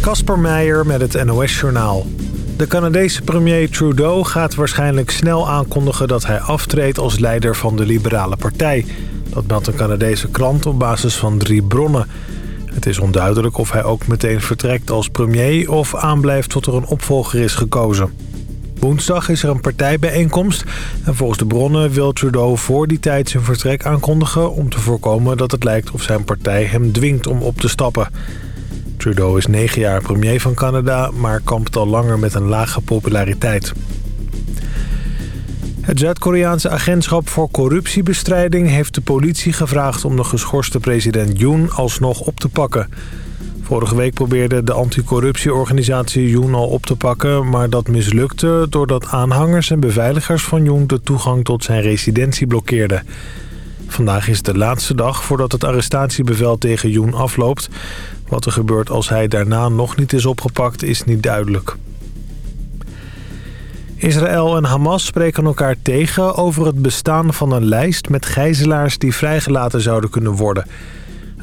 Kasper Meijer met het NOS-journaal. De Canadese premier Trudeau gaat waarschijnlijk snel aankondigen... dat hij aftreedt als leider van de Liberale Partij. Dat meldt een Canadese krant op basis van drie bronnen. Het is onduidelijk of hij ook meteen vertrekt als premier... of aanblijft tot er een opvolger is gekozen. Woensdag is er een partijbijeenkomst en volgens de bronnen wil Trudeau voor die tijd zijn vertrek aankondigen... om te voorkomen dat het lijkt of zijn partij hem dwingt om op te stappen. Trudeau is negen jaar premier van Canada, maar kampt al langer met een lage populariteit. Het Zuid-Koreaanse agentschap voor corruptiebestrijding heeft de politie gevraagd om de geschorste president Yoon alsnog op te pakken. Vorige week probeerde de anticorruptieorganisatie Yoon al op te pakken... maar dat mislukte doordat aanhangers en beveiligers van Yoon... de toegang tot zijn residentie blokkeerden. Vandaag is de laatste dag voordat het arrestatiebevel tegen Yoon afloopt. Wat er gebeurt als hij daarna nog niet is opgepakt is niet duidelijk. Israël en Hamas spreken elkaar tegen over het bestaan van een lijst met gijzelaars die vrijgelaten zouden kunnen worden...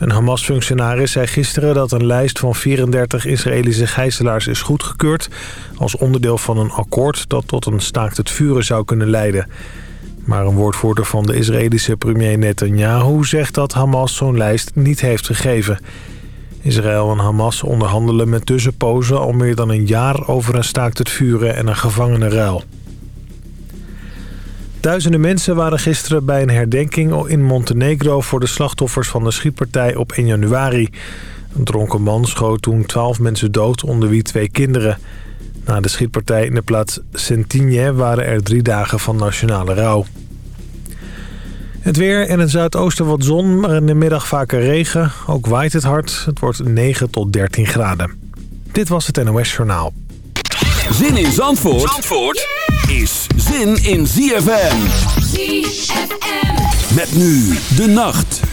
Een Hamas-functionaris zei gisteren dat een lijst van 34 Israëlische gijzelaars is goedgekeurd... als onderdeel van een akkoord dat tot een staakt het vuren zou kunnen leiden. Maar een woordvoerder van de Israëlische premier Netanyahu zegt dat Hamas zo'n lijst niet heeft gegeven. Israël en Hamas onderhandelen met tussenpozen al meer dan een jaar over een staakt het vuren en een gevangenenruil. Duizenden mensen waren gisteren bij een herdenking in Montenegro... voor de slachtoffers van de schietpartij op 1 januari. Een dronken man schoot toen 12 mensen dood, onder wie twee kinderen. Na de schietpartij in de plaats Sentinje waren er drie dagen van nationale rouw. Het weer in het zuidoosten wat zon, maar in de middag vaker regen. Ook waait het hard. Het wordt 9 tot 13 graden. Dit was het NOS Journaal. Zin in Zandvoort, Zandvoort? is zin in ZFM. ZFM. Met nu de nacht.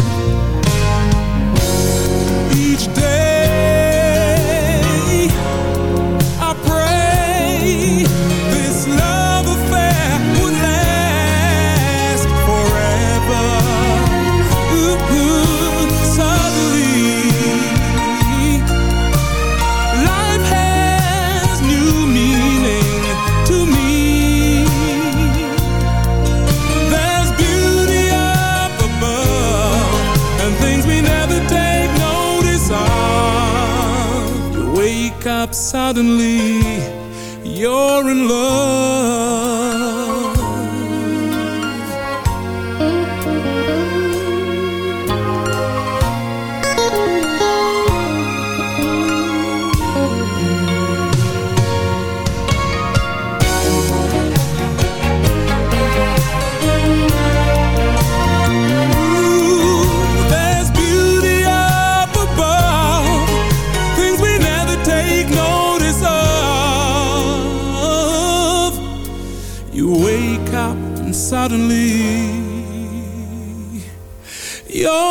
suddenly suddenly. You're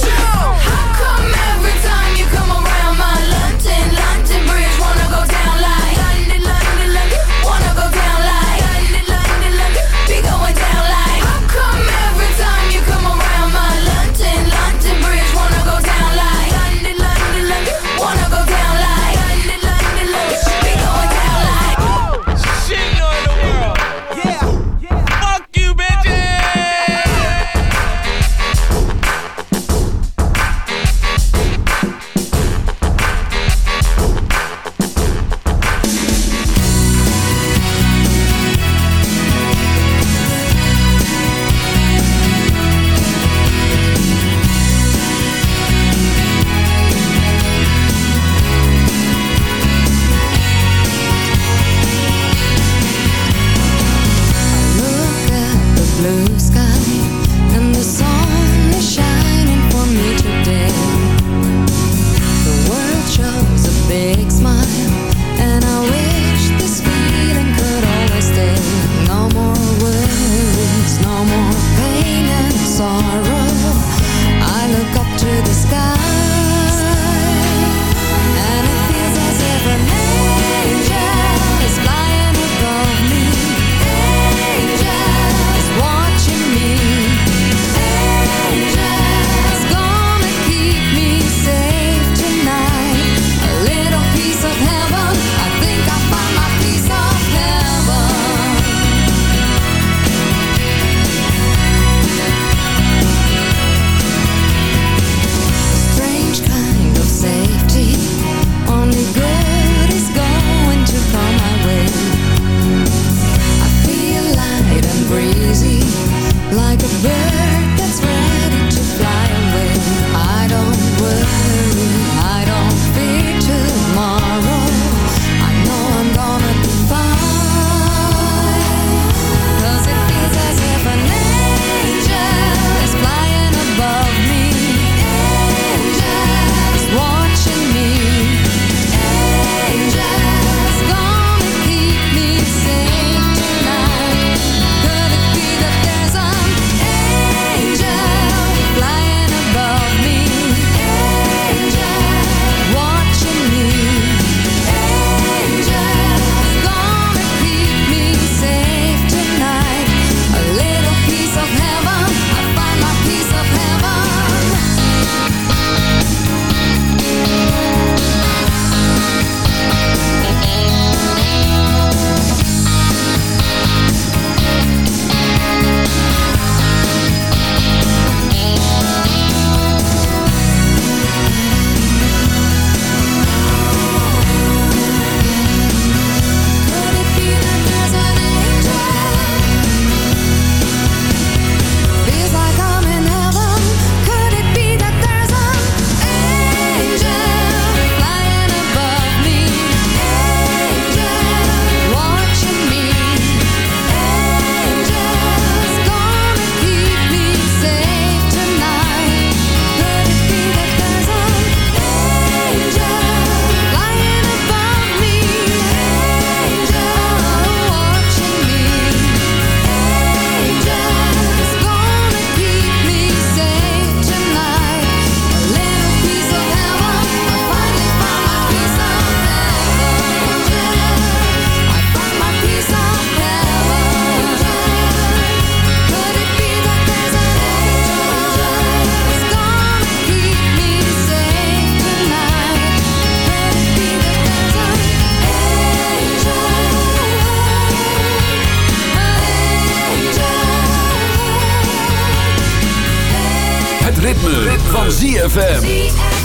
Van ZFM.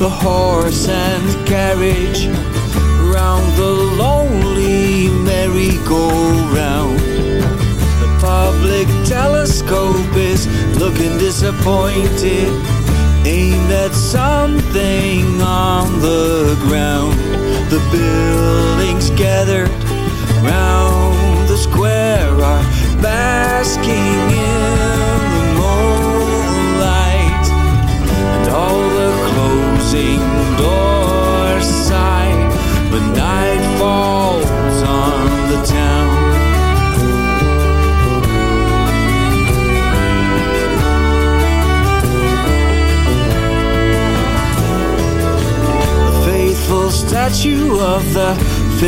The horse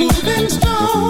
Moving strong.